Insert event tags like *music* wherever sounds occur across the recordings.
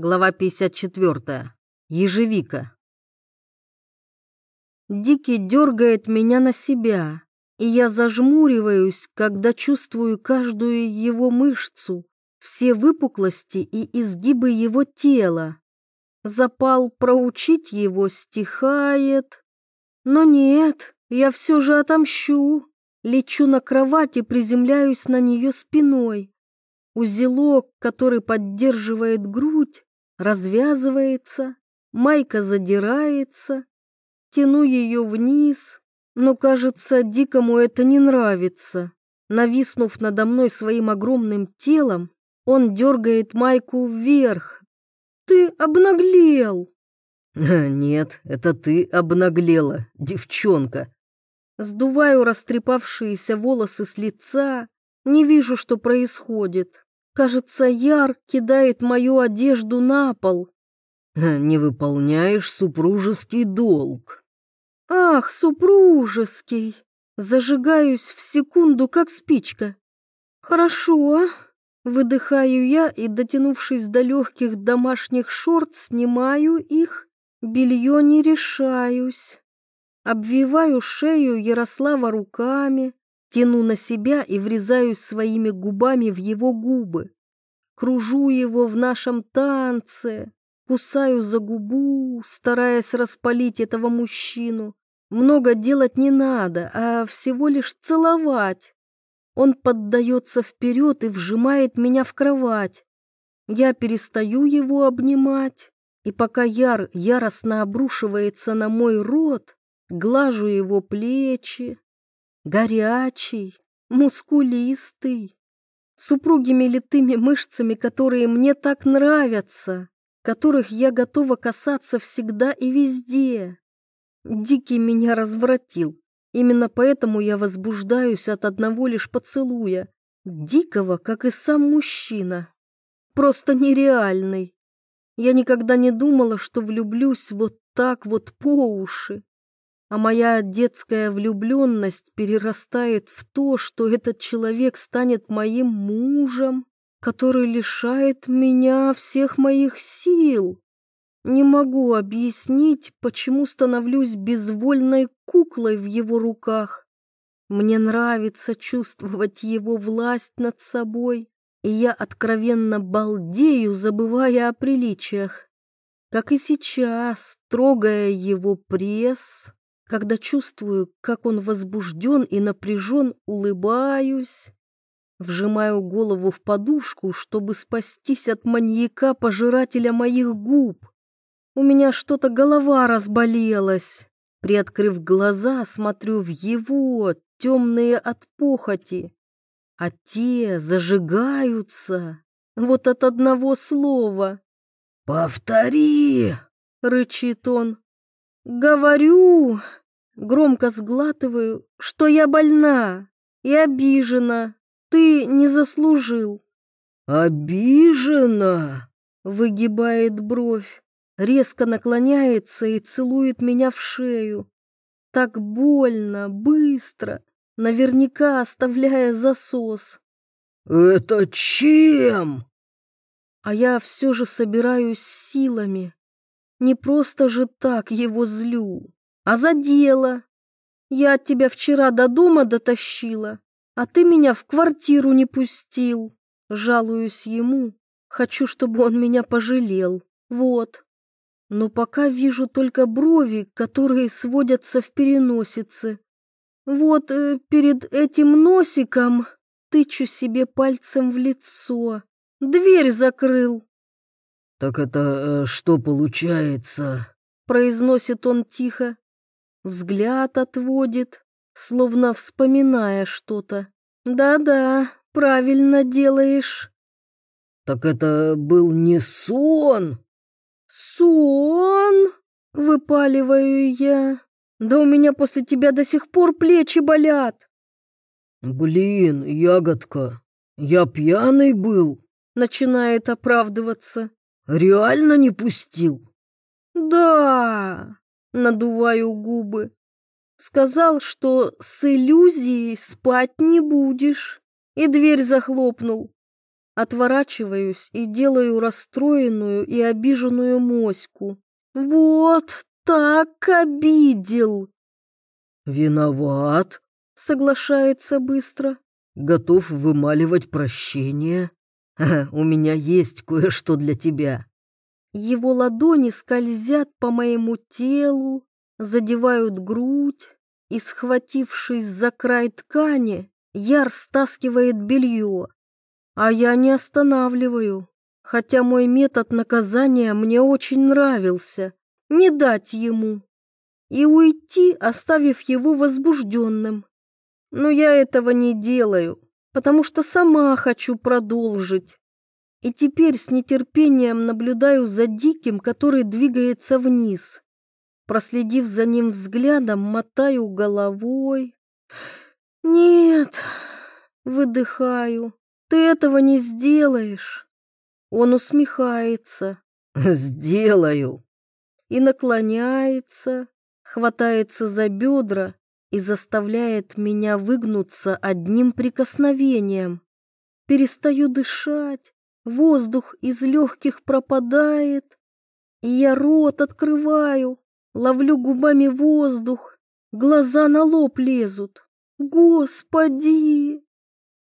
Глава 54. Ежевика. Дикий дергает меня на себя, и я зажмуриваюсь, когда чувствую каждую его мышцу, все выпуклости и изгибы его тела. Запал проучить его стихает. Но нет, я все же отомщу. Лечу на кровать и приземляюсь на нее спиной. Узелок, который поддерживает грудь, развязывается, майка задирается, тяну ее вниз, но, кажется, дикому это не нравится. Нависнув надо мной своим огромным телом, он дергает майку вверх. «Ты обнаглел!» *laughs* «Нет, это ты обнаглела, девчонка!» Сдуваю растрепавшиеся волосы с лица, не вижу, что происходит. Кажется, Яр кидает мою одежду на пол. *laughs* Не выполняешь супружеский долг. Ах, супружеский! Зажигаюсь в секунду, как спичка. Хорошо. Выдыхаю я и, дотянувшись до легких домашних шорт, снимаю их. Белье не решаюсь. Обвиваю шею Ярослава руками, Тяну на себя и врезаюсь своими губами в его губы. Кружу его в нашем танце, кусаю за губу, стараясь распалить этого мужчину. Много делать не надо, а всего лишь целовать. Он поддается вперед и вжимает меня в кровать. Я перестаю его обнимать, и пока Яр яростно обрушивается на мой рот, глажу его плечи, горячий, мускулистый, с упругими литыми мышцами, которые мне так нравятся, которых я готова касаться всегда и везде. Дикий меня развратил. Именно поэтому я возбуждаюсь от одного лишь поцелуя, дикого, как и сам мужчина. Просто нереальный. Я никогда не думала, что влюблюсь вот так вот по уши а моя детская влюбленность перерастает в то, что этот человек станет моим мужем, который лишает меня всех моих сил. Не могу объяснить, почему становлюсь безвольной куклой в его руках. Мне нравится чувствовать его власть над собой, и я откровенно балдею, забывая о приличиях. Как и сейчас, трогая его пресс, когда чувствую, как он возбужден и напряжен, улыбаюсь. Вжимаю голову в подушку, чтобы спастись от маньяка-пожирателя моих губ. У меня что-то голова разболелась. Приоткрыв глаза, смотрю в его, темные от похоти. А те зажигаются. Вот от одного слова. «Повтори!» — рычит он. «Говорю!» Громко сглатываю, что я больна и обижена. Ты не заслужил. Обижена? Выгибает бровь, резко наклоняется и целует меня в шею. Так больно, быстро, наверняка оставляя засос. Это чем? А я все же собираюсь силами. Не просто же так его злю а за дело. Я тебя вчера до дома дотащила, а ты меня в квартиру не пустил. Жалуюсь ему, хочу, чтобы он меня пожалел. Вот. Но пока вижу только брови, которые сводятся в переносице. Вот э, перед этим носиком тычу себе пальцем в лицо. Дверь закрыл. «Так это э, что получается?» произносит он тихо взгляд отводит, словно вспоминая что-то. Да-да, правильно делаешь. Так это был не сон? Сон? Выпаливаю я. Да у меня после тебя до сих пор плечи болят. Блин, ягодка, я пьяный был. Начинает оправдываться. Реально не пустил? Да, надуваю губы. Сказал, что с иллюзией спать не будешь, и дверь захлопнул. Отворачиваюсь и делаю расстроенную и обиженную моську. Вот так обидел. Виноват, Соглашается быстро. готов вымаливать прощение. *laughs* У меня есть кое-что для тебя. Его ладони скользят по моему телу, задевают грудь, и, схватившись за край ткани, Яр стаскивает белье. А я не останавливаю, хотя мой метод наказания мне очень нравился. Не дать ему. И уйти, оставив его возбужденным. Но я этого не делаю, потому что сама хочу продолжить. И теперь с нетерпением наблюдаю за Диким, который двигается вниз. Проследив за ним взглядом, мотаю головой. «Нет», — выдыхаю, — «ты этого не сделаешь». Он усмехается Сделаю. и наклоняется, хватается за бедра и заставляет меня выгнуться одним прикосновением. Перестаю дышать, воздух из легких пропадает, и я рот открываю, ловлю губами воздух, глаза на лоб лезут. Господи!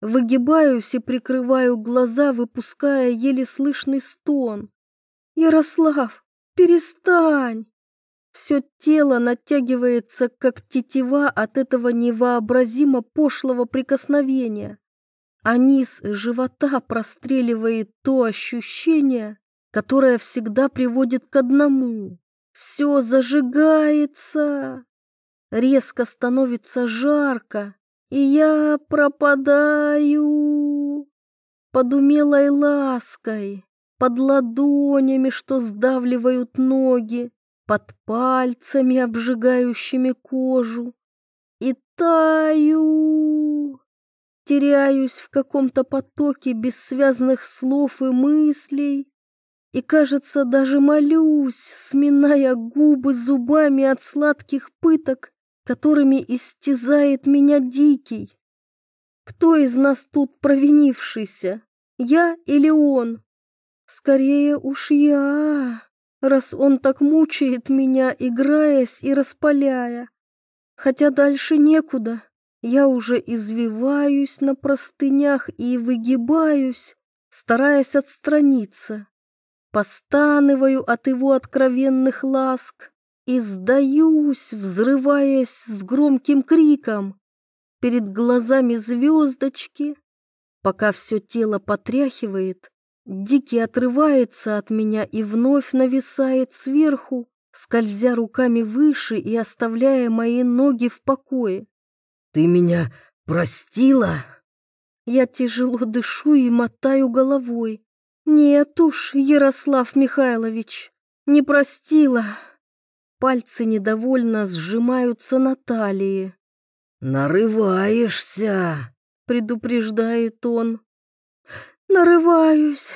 Выгибаюсь и прикрываю глаза, выпуская еле слышный стон. Ярослав, перестань! Все тело натягивается, как тетива от этого невообразимо пошлого прикосновения, а низ живота простреливает то ощущение, которое всегда приводит к одному. Все зажигается, резко становится жарко, и я пропадаю под умелой лаской, под ладонями, что сдавливают ноги, под пальцами, обжигающими кожу, и таю, теряюсь в каком-то потоке бессвязных слов и мыслей, и, кажется, даже молюсь, сминая губы зубами от сладких пыток, которыми истязает меня дикий. Кто из нас тут провинившийся, я или он? Скорее уж я раз он так мучает меня, играясь и распаляя. Хотя дальше некуда. Я уже извиваюсь на простынях и выгибаюсь, стараясь отстраниться. Постанываю от его откровенных ласк и сдаюсь, взрываясь с громким криком. Перед глазами звездочки, пока все тело потряхивает, Дикий отрывается от меня и вновь нависает сверху, скользя руками выше и оставляя мои ноги в покое. Ты меня простила? Я тяжело дышу и мотаю головой. Нет уж, Ярослав Михайлович, не простила. Пальцы недовольно сжимаются на талии. Нарываешься, предупреждает он. Нарываюсь,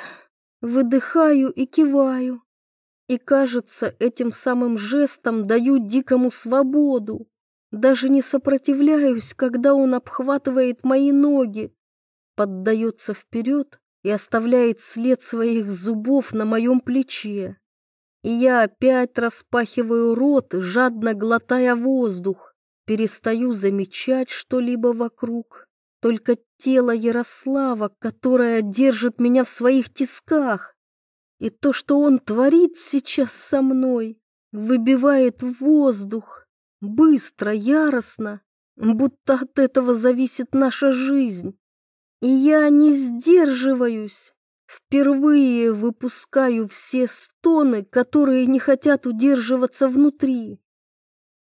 выдыхаю и киваю. И, кажется, этим самым жестом даю дикому свободу. Даже не сопротивляюсь, когда он обхватывает мои ноги, поддается вперед и оставляет след своих зубов на моем плече. И я опять распахиваю рот, жадно глотая воздух, перестаю замечать что-либо вокруг только тело Ярослава, которое держит меня в своих тисках. И то, что он творит сейчас со мной, выбивает воздух, быстро, яростно, будто от этого зависит наша жизнь. И я не сдерживаюсь, впервые выпускаю все стоны, которые не хотят удерживаться внутри.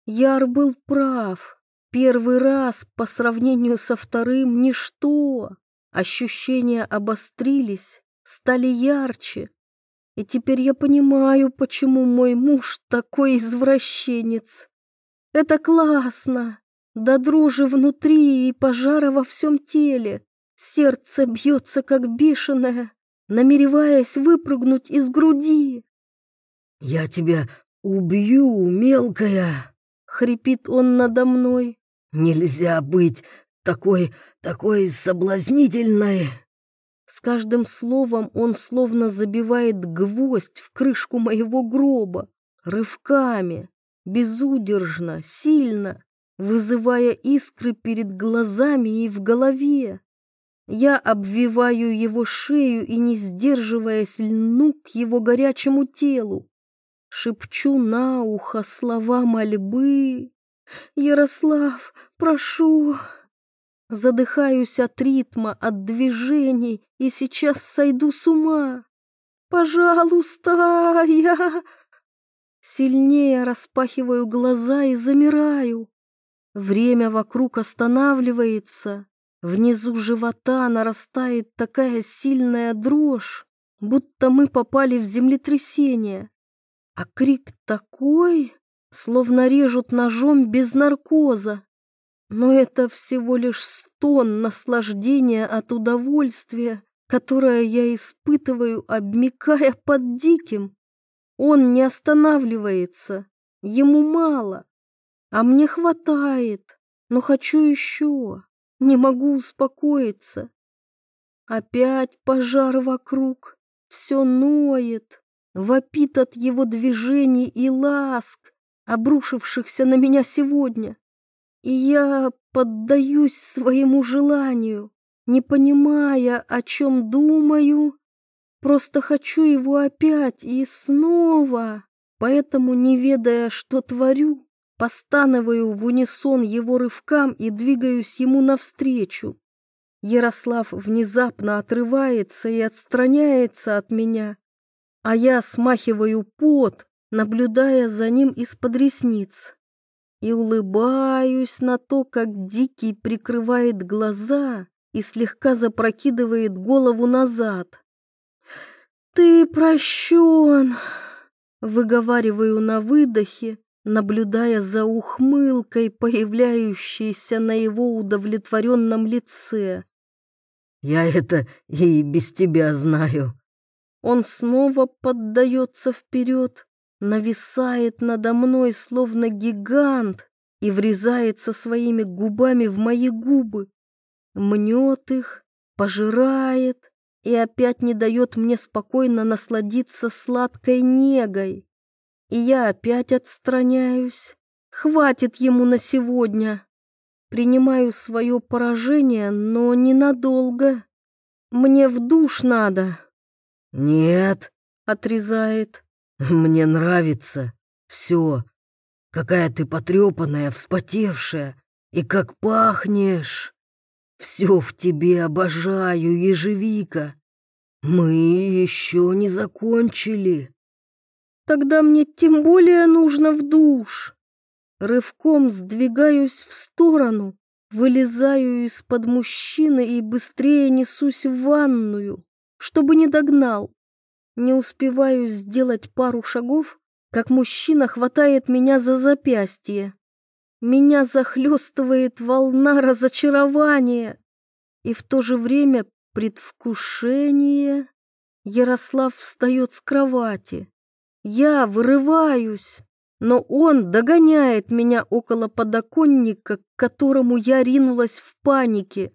Яр был прав. Первый раз по сравнению со вторым ничто. Ощущения обострились, стали ярче. И теперь я понимаю, почему мой муж такой извращенец. Это классно. До дрожи внутри и пожара во всем теле. Сердце бьется, как бешеное, намереваясь выпрыгнуть из груди. Я тебя убью, мелкая, хрипит он надо мной. Нельзя быть такой, такой соблазнительной. С каждым словом он словно забивает гвоздь в крышку моего гроба, рывками, безудержно, сильно, вызывая искры перед глазами и в голове. Я обвиваю его шею и, не сдерживаясь, льну к его горячему телу. Шепчу на ухо слова мольбы. «Ярослав, прошу!» Задыхаюсь от ритма, от движений, и сейчас сойду с ума. «Пожалуйста, я...» Сильнее распахиваю глаза и замираю. Время вокруг останавливается. Внизу живота нарастает такая сильная дрожь, будто мы попали в землетрясение. А крик такой, словно режут ножом без наркоза. Но это всего лишь стон наслаждения от удовольствия, которое я испытываю, обмикая под диким. Он не останавливается, ему мало, а мне хватает, но хочу еще, не могу успокоиться. Опять пожар вокруг, все ноет, вопит от его движений и ласк, обрушившихся на меня сегодня. И я поддаюсь своему желанию, не понимая, о чем думаю, просто хочу его опять и снова, поэтому, не ведая, что творю, постанываю в унисон его рывкам и двигаюсь ему навстречу. Ярослав внезапно отрывается и отстраняется от меня, а я смахиваю пот, наблюдая за ним из-под ресниц и улыбаюсь на то, как Дикий прикрывает глаза и слегка запрокидывает голову назад. «Ты прощен!» — выговариваю на выдохе, наблюдая за ухмылкой, появляющейся на его удовлетворенном лице. «Я это и без тебя знаю». Он снова поддается вперед, нависает надо мной, словно гигант, и врезается своими губами в мои губы, мнет их, пожирает и опять не дает мне спокойно насладиться сладкой негой. И я опять отстраняюсь. Хватит ему на сегодня. Принимаю свое поражение, но ненадолго. Мне в душ надо. «Нет», — отрезает. Мне нравится все. Какая ты потрепанная, вспотевшая, и как пахнешь. Все в тебе обожаю, ежевика. Мы еще не закончили. Тогда мне тем более нужно в душ. Рывком сдвигаюсь в сторону, вылезаю из-под мужчины и быстрее несусь в ванную, чтобы не догнал. Не успеваю сделать пару шагов, как мужчина хватает меня за запястье. Меня захлестывает волна разочарования и в то же время предвкушение. Ярослав встает с кровати. Я вырываюсь, но он догоняет меня около подоконника, к которому я ринулась в панике.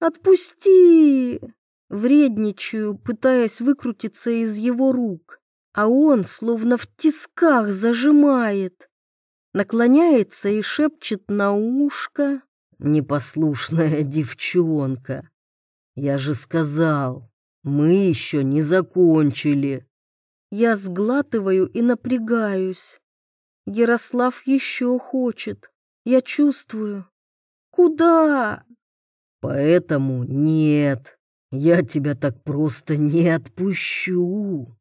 «Отпусти!» Вредничаю, пытаясь выкрутиться из его рук, а он словно в тисках зажимает. Наклоняется и шепчет на ушко. «Непослушная девчонка! Я же сказал, мы еще не закончили!» Я сглатываю и напрягаюсь. Ярослав еще хочет. Я чувствую. Куда? Поэтому нет. Я тебя так просто не отпущу.